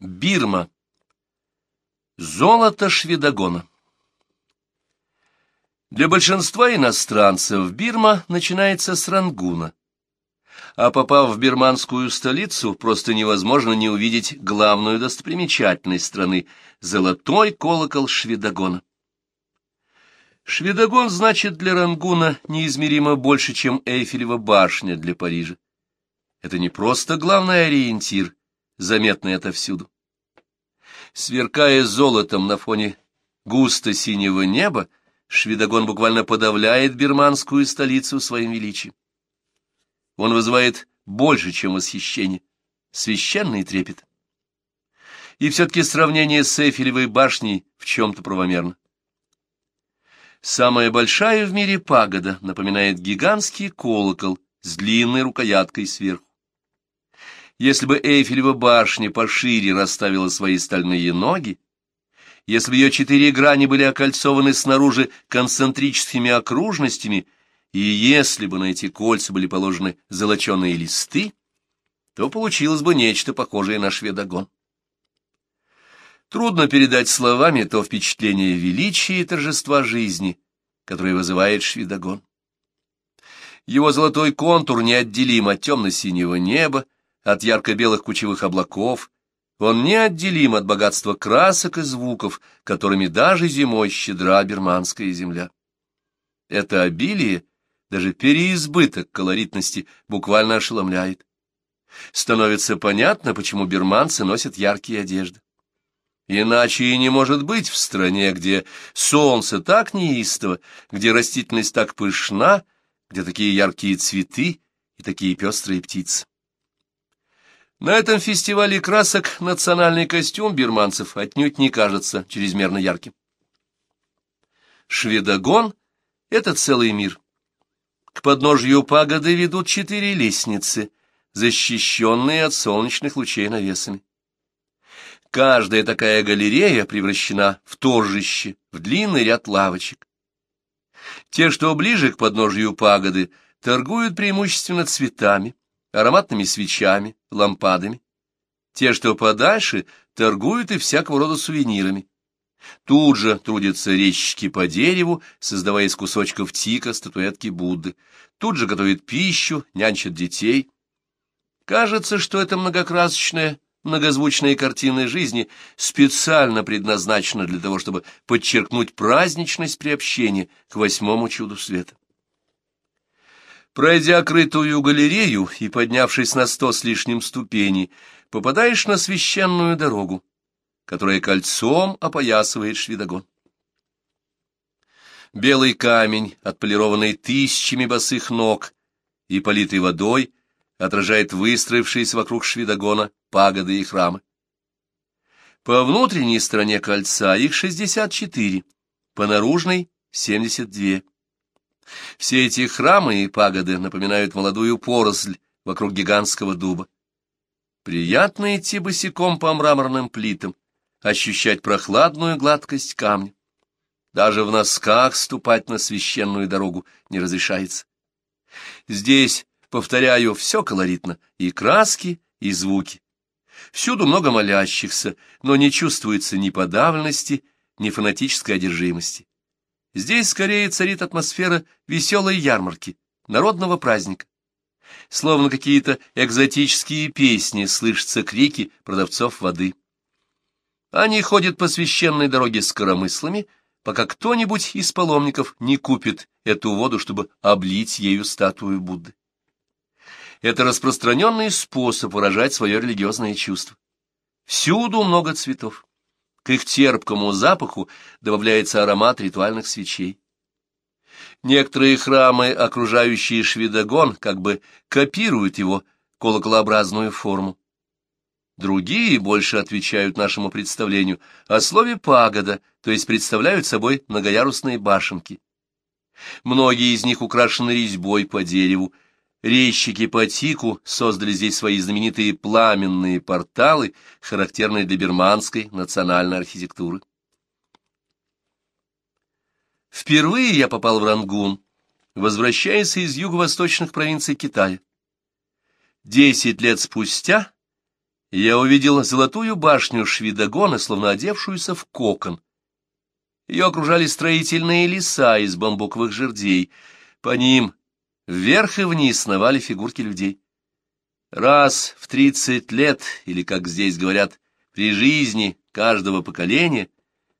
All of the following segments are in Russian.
Бирма. Золото Шведогона. Для большинства иностранцев Бирма начинается с Рангуна. А попав в бирманскую столицу, просто невозможно не увидеть главную достопримечательность страны — золотой колокол Шведогона. Шведогон значит для Рангуна неизмеримо больше, чем Эйфелева башня для Парижа. Это не просто главный ориентир, заметный отовсюду. Сверкая золотом на фоне густо-синего неба, Шведогон буквально подавляет бирманскую столицу своим величием. Он вызывает больше, чем восхищение, священный трепет. И все-таки сравнение с Эйфелевой башней в чем-то правомерно. Самая большая в мире пагода напоминает гигантский колокол с длинной рукояткой сверху. Если бы Эйфелева башня пошире расставила свои стальные ноги, если бы ее четыре грани были окольцованы снаружи концентрическими окружностями, и если бы на эти кольца были положены золоченые листы, то получилось бы нечто похожее на шведогон. Трудно передать словами то впечатление величия и торжества жизни, которое вызывает шведогон. Его золотой контур неотделим от темно-синего неба, от ярко-белых кучевых облаков, он неотделим от богатства красок и звуков, которыми даже зимой щедра бирманская земля. Это обилие, даже переизбыток колоритности, буквально ошеломляет. Становится понятно, почему бирманцы носят яркие одежды. Иначе и не может быть в стране, где солнце так неистово, где растительность так пышна, где такие яркие цветы и такие пестрые птицы. На этом фестивале красок национальный костюм бирманцев отнюдь не кажется чрезмерно ярким. Шведогон — это целый мир. К подножью пагоды ведут четыре лестницы, защищенные от солнечных лучей навесами. Каждая такая галерея превращена в торжище, в длинный ряд лавочек. Те, что ближе к подножью пагоды, торгуют преимущественно цветами, ароматными свечами, лампадами. Те, что подальше, торгуют и всякого рода сувенирами. Тут же трудятся резчики по дереву, создавая из кусочков тика статуэтки Будды. Тут же готовят пищу, нянчат детей. Кажется, что это многокрасочная, многозвучная картина жизни специально предназначена для того, чтобы подчеркнуть праздничность приобщения к восьмому чуду света. Пройдя крытую галерею и поднявшись на сто с лишним ступеней, попадаешь на священную дорогу, которая кольцом опоясывает Швидогон. Белый камень, отполированный тысячами босых ног и политый водой, отражает выстроившиеся вокруг Швидогона пагоды и храмы. По внутренней стороне кольца их 64, по наружной — 72. Все эти храмы и пагоды напоминают молодую поросль вокруг гигантского дуба. Приятно идти босиком по мраморным плитам, ощущать прохладную гладкость камня. Даже в носках ступать на священную дорогу не разрешается. Здесь, повторяю, все колоритно, и краски, и звуки. Всюду много молящихся, но не чувствуется ни подавленности, ни фанатической одержимости. Здесь скорее царит атмосфера веселой ярмарки, народного праздника. Словно какие-то экзотические песни слышатся крики продавцов воды. Они ходят по священной дороге с коромыслами, пока кто-нибудь из паломников не купит эту воду, чтобы облить ею статую Будды. Это распространенный способ выражать свое религиозное чувство. Всюду много цветов. К их терпкому запаху добавляется аромат ритуальных свечей. Некоторые храмы, окружающие Шведогон, как бы копируют его колоколообразную форму. Другие больше отвечают нашему представлению о слове «пагода», то есть представляют собой многоярусные башенки. Многие из них украшены резьбой по дереву, Резчики по тику создали здесь свои знаменитые пламенные порталы, характерные для бирманской национальной архитектуры. Впервые я попал в Рангун, возвращаясь из юго-восточных провинций Китая. Десять лет спустя я увидел золотую башню Швидогона, словно одевшуюся в кокон. Ее окружали строительные леса из бамбуковых жердей. По ним вверх и вниз сновали фигурки людей. Раз в тридцать лет, или, как здесь говорят, при жизни каждого поколения,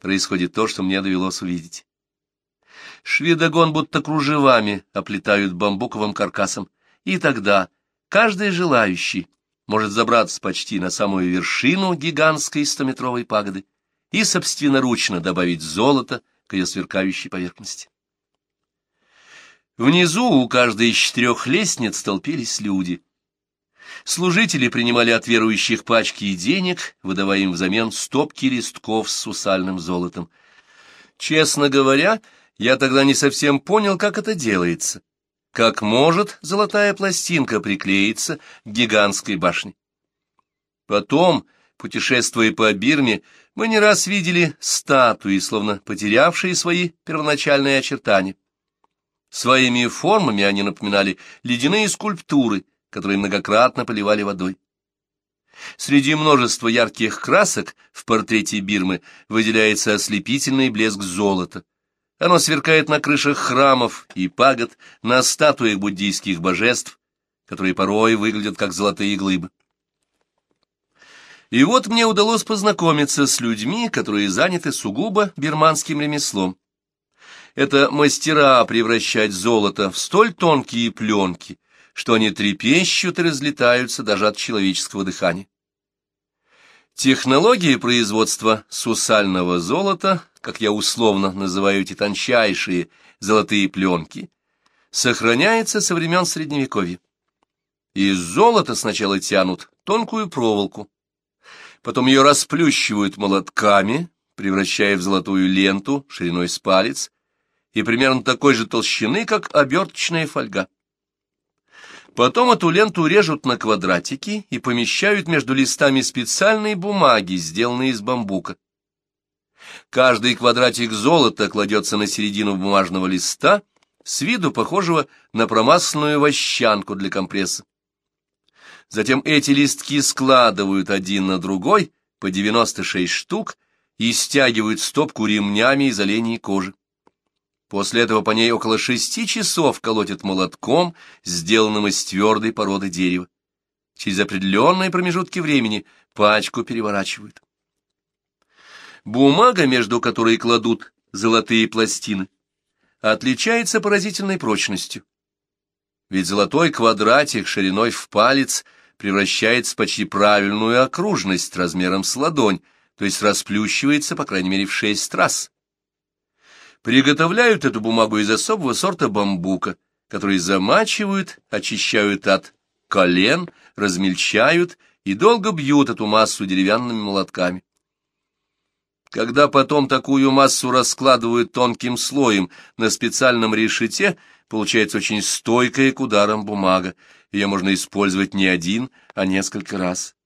происходит то, что мне довелось увидеть. Швидогон будто кружевами оплетают бамбуковым каркасом, и тогда каждый желающий может забраться почти на самую вершину гигантской стометровой пагоды и собственноручно добавить золото к ее сверкающей поверхности. Внизу у каждой из четырех лестниц столпились люди. Служители принимали от верующих пачки и денег, выдавая им взамен стопки листков с сусальным золотом. Честно говоря, я тогда не совсем понял, как это делается. Как может золотая пластинка приклеиться к гигантской башне? Потом, путешествуя по Бирме, мы не раз видели статуи, словно потерявшие свои первоначальные очертания. Своими формами они напоминали ледяные скульптуры, которые многократно поливали водой. Среди множества ярких красок в портрете Бирмы выделяется ослепительный блеск золота. Оно сверкает на крышах храмов и пагод, на статуях буддийских божеств, которые порой выглядят как золотые глыбы. И вот мне удалось познакомиться с людьми, которые заняты сугубо бирманским ремеслом. Это мастера превращать золото в столь тонкие пленки, что они трепещут и разлетаются даже от человеческого дыхания. Технология производства сусального золота, как я условно называю эти тончайшие золотые пленки, сохраняется со времен Средневековья. Из золота сначала тянут тонкую проволоку, потом ее расплющивают молотками, превращая в золотую ленту шириной с палец и примерно такой же толщины, как оберточная фольга. Потом эту ленту режут на квадратики и помещают между листами специальной бумаги, сделанной из бамбука. Каждый квадратик золота кладется на середину бумажного листа, с виду похожего на промасленную вощанку для компресса. Затем эти листки складывают один на другой по 96 штук и стягивают стопку ремнями из оленей кожи. После этого по ней около шести часов колотят молотком, сделанным из твердой породы дерева. Через определенные промежутки времени пачку переворачивают. Бумага, между которой кладут золотые пластины, отличается поразительной прочностью. Ведь золотой квадратик шириной в палец – превращается в почти правильную окружность размером с ладонь, то есть расплющивается, по крайней мере, в шесть раз. Приготовляют эту бумагу из особого сорта бамбука, который замачивают, очищают от колен, размельчают и долго бьют эту массу деревянными молотками. Когда потом такую массу раскладывают тонким слоем на специальном решете, получается очень стойкая к ударам бумага, ее можно использовать не один, а несколько раз.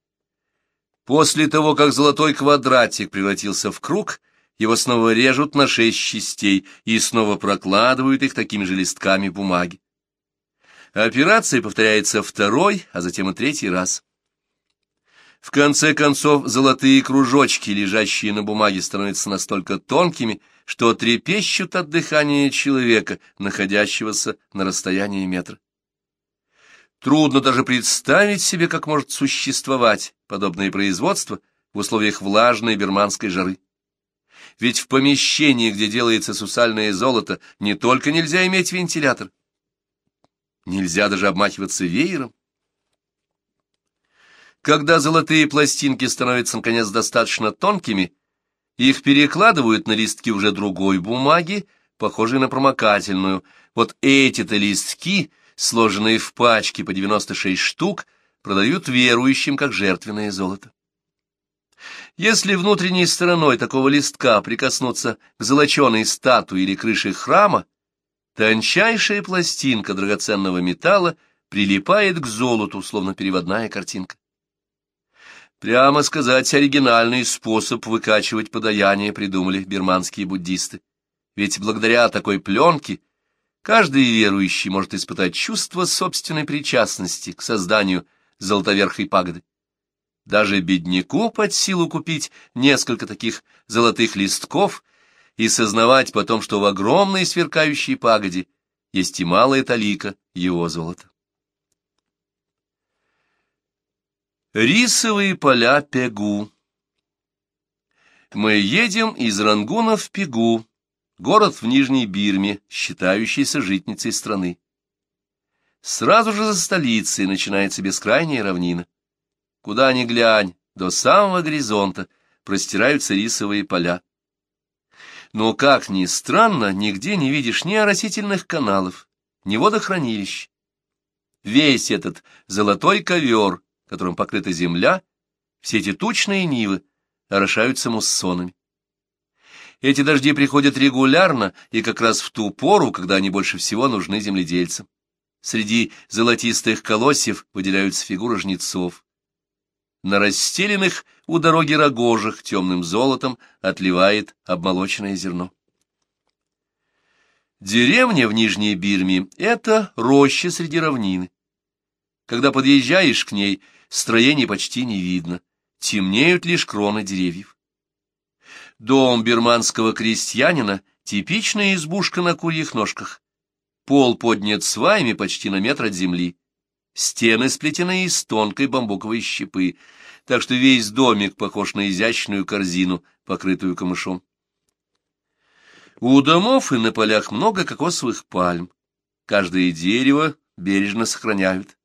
После того, как золотой квадратик превратился в круг, его снова режут на шесть частей и снова прокладывают их такими же листками бумаги. Операция повторяется второй, а затем и третий раз. В конце концов, золотые кружочки, лежащие на бумаге, становятся настолько тонкими, что трепещут от дыхания человека, находящегося на расстоянии метра. Трудно даже представить себе, как может существовать подобное производство в условиях влажной берманской жары. Ведь в помещении, где делается сусальное золото, не только нельзя иметь вентилятор, нельзя даже обмахиваться веером. Когда золотые пластинки становятся, наконец, достаточно тонкими, их перекладывают на листки уже другой бумаги, похожей на промокательную. Вот эти-то листки — сложенные в пачки по 96 штук, продают верующим как жертвенное золото. Если внутренней стороной такого листка прикоснуться к золоченой статуе или крыше храма, тончайшая пластинка драгоценного металла прилипает к золоту, словно переводная картинка. Прямо сказать, оригинальный способ выкачивать подаяние придумали бирманские буддисты. Ведь благодаря такой пленке Каждый верующий может испытать чувство собственной причастности к созданию золотоверхой пагоды. Даже бедняку под силу купить несколько таких золотых листков и сознавать потом, что в огромной сверкающей пагоде есть и малая талика его золота. Рисовые поля Пегу Мы едем из Рангуна в Пегу, город в Нижней Бирме, считающийся житницей страны. Сразу же за столицей начинается бескрайняя равнина. Куда ни глянь, до самого горизонта простираются рисовые поля. Но, как ни странно, нигде не видишь ни оросительных каналов, ни водохранилищ. Весь этот золотой ковер, которым покрыта земля, все эти тучные нивы орошаются муссонами. Эти дожди приходят регулярно и как раз в ту пору, когда они больше всего нужны земледельцам. Среди золотистых колосьев выделяются фигуры жнецов. На расстеленных у дороги рогожах темным золотом отливает обмолоченное зерно. Деревня в Нижней Бирме — это роща среди равнины. Когда подъезжаешь к ней, строений почти не видно, темнеют лишь кроны деревьев. Дом бирманского крестьянина — типичная избушка на курьих ножках. Пол поднят сваями почти на метр от земли. Стены сплетены из тонкой бамбуковой щепы, так что весь домик похож на изящную корзину, покрытую камышом. У домов и на полях много кокосовых пальм. Каждое дерево бережно сохраняют.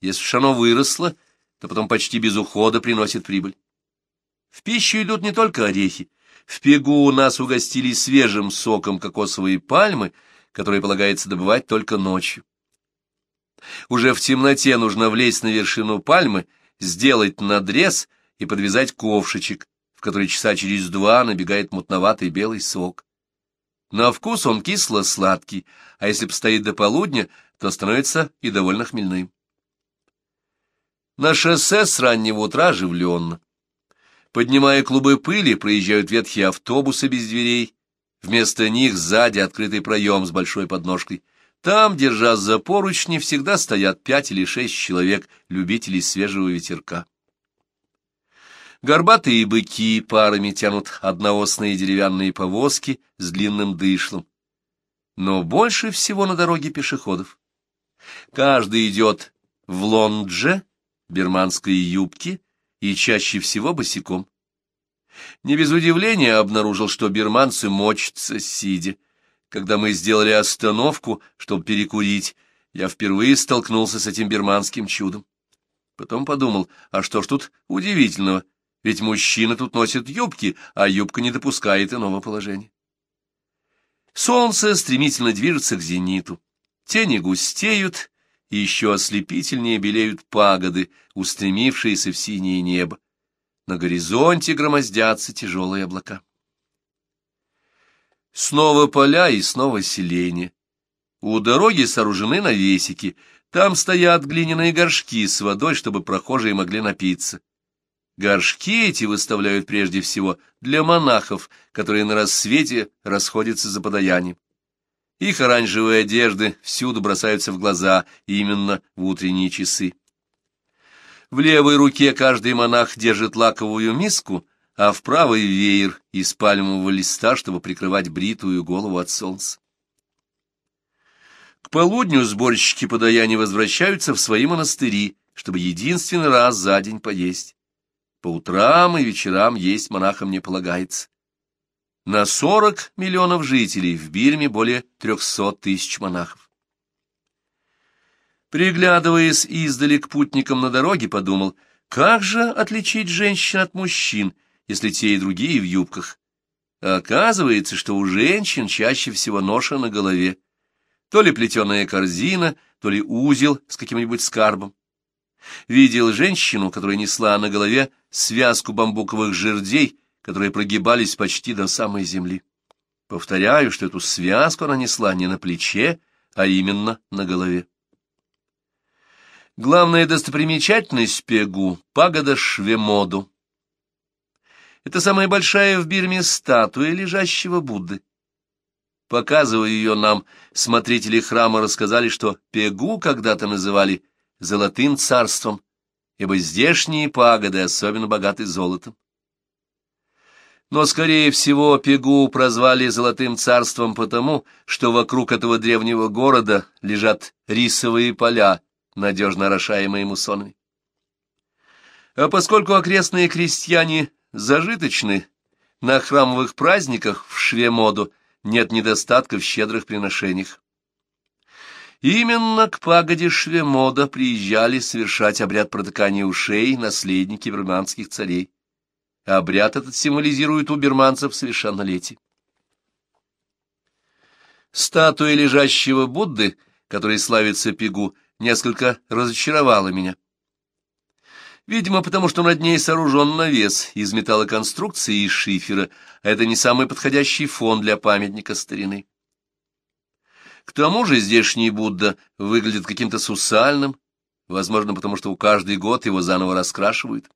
Если уж оно выросло, то потом почти без ухода приносит прибыль. В пищу идут не только орехи. В Пегу у нас угостили свежим соком кокосовые пальмы, которые полагается добывать только ночью. Уже в темноте нужно влезть на вершину пальмы, сделать надрез и подвязать ковшичек, в который часа через два набегает мутноватый белый сок. На вкус он кисло-сладкий, а если постоит до полудня, то становится и довольно хмельным. На шоссе с раннего утра оживленно. Поднимая клубы пыли, проезжают ветхие автобусы без дверей. Вместо них сзади открытый проем с большой подножкой. Там, держась за поручни, всегда стоят пять или шесть человек, любителей свежего ветерка. Горбатые быки парами тянут одноосные деревянные повозки с длинным дышлом. Но больше всего на дороге пешеходов. Каждый идет в лондже, бирманской юбке и чаще всего босиком. Не без удивления обнаружил, что бирманцы мочатся сидя. Когда мы сделали остановку, чтобы перекурить, я впервые столкнулся с этим бирманским чудом. Потом подумал, а что ж тут удивительного, ведь мужчины тут носят юбки, а юбка не допускает иного положения. Солнце стремительно движется к зениту, тени густеют, и еще ослепительнее белеют пагоды, устремившиеся в синее небо. На горизонте громоздятся тяжелые облака. Снова поля и снова селение. У дороги сооружены навесики, там стоят глиняные горшки с водой, чтобы прохожие могли напиться. Горшки эти выставляют прежде всего для монахов, которые на рассвете расходятся за подаянием. Их оранжевые одежды всюду бросаются в глаза именно в утренние часы. В левой руке каждый монах держит лаковую миску, а в правой веер из пальмового листа, чтобы прикрывать бритую голову от солнца. К полудню сборщики подаяний возвращаются в свои монастыри, чтобы единственный раз за день поесть. По утрам и вечерам есть монахам не полагается. На 40 миллионов жителей в Бирме более 300 тысяч монахов. Приглядываясь издали к путникам на дороге, подумал, как же отличить женщин от мужчин, если те и другие в юбках. А оказывается, что у женщин чаще всего ноша на голове. То ли плетеная корзина, то ли узел с каким-нибудь скарбом. Видел женщину, которая несла на голове связку бамбуковых жердей, которые прогибались почти до самой земли. Повторяю, что эту связку она несла не на плече, а именно на голове. Главная достопримечательность Пегу — пагода Швемоду. Это самая большая в Бирме статуя лежащего Будды. Показывая ее нам, смотрители храма рассказали, что Пегу когда-то называли «золотым царством», ибо здешние пагоды особенно богаты золотом. Но, скорее всего, Пегу прозвали Золотым царством потому, что вокруг этого древнего города лежат рисовые поля, надежно орошаемые муссонами. А поскольку окрестные крестьяне зажиточны, на храмовых праздниках в Швемоду нет недостатка в щедрых приношениях. Именно к пагоде Швемода приезжали совершать обряд протыкания ушей наследники бирманских царей. Обряд этот символизирует у бирманцев совершеннолетие. Статуя лежащего Будды, который славится Пигу, несколько разочаровала меня. Видимо, потому что над ней сооружен навес из металлоконструкции и шифера, а это не самый подходящий фон для памятника старины. К тому же здешний Будда выглядит каким-то сусальным, возможно, потому что у каждый год его заново раскрашивают.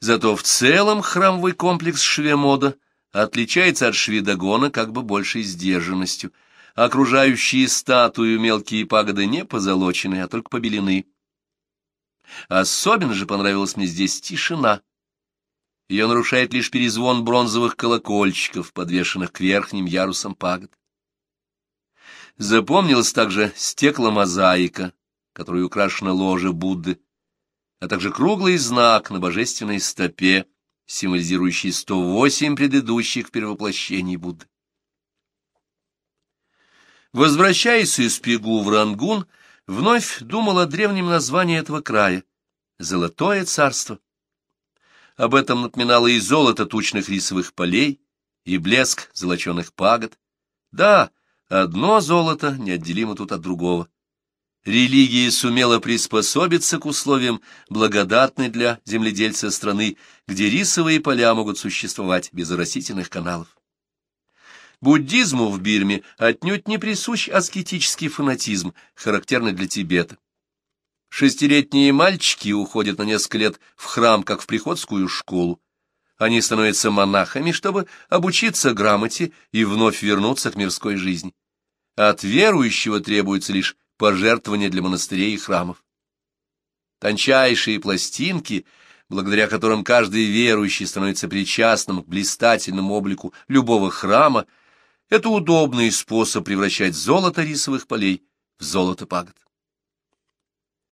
Зато в целом храмовый комплекс Швемода отличается от Швидогона как бы большей сдержанностью. Окружающие статую мелкие пагоды не позолочены, а только побелены. Особенно же понравилась мне здесь тишина. Ее нарушает лишь перезвон бронзовых колокольчиков, подвешенных к верхним ярусам пагод. Запомнилась также стекломозаика, которой украшена ложа Будды, а также круглый знак на божественной стопе, символизирующий 108 предыдущих перевоплощений Будды. Возвращаясь из Пегу в Рангун, вновь думал о древнем названии этого края — Золотое царство. Об этом напоминало и золото тучных рисовых полей, и блеск золоченых пагод. Да, одно золото неотделимо тут от другого. Религия сумела приспособиться к условиям, благодатной для земледельца страны, где рисовые поля могут существовать без растительных каналов. Буддизму в Бирме отнюдь не присущ аскетический фанатизм, характерный для Тибета. Шестилетние мальчики уходят на несколько лет в храм, как в приходскую школу. Они становятся монахами, чтобы обучиться грамоте и вновь вернуться к мирской жизни. От верующего требуется лишь пожертвование для монастырей и храмов. Тончайшие пластинки, благодаря которым каждый верующий становится причастным к блистательному облику любого храма, это удобный способ превращать золото рисовых полей в золото пагод.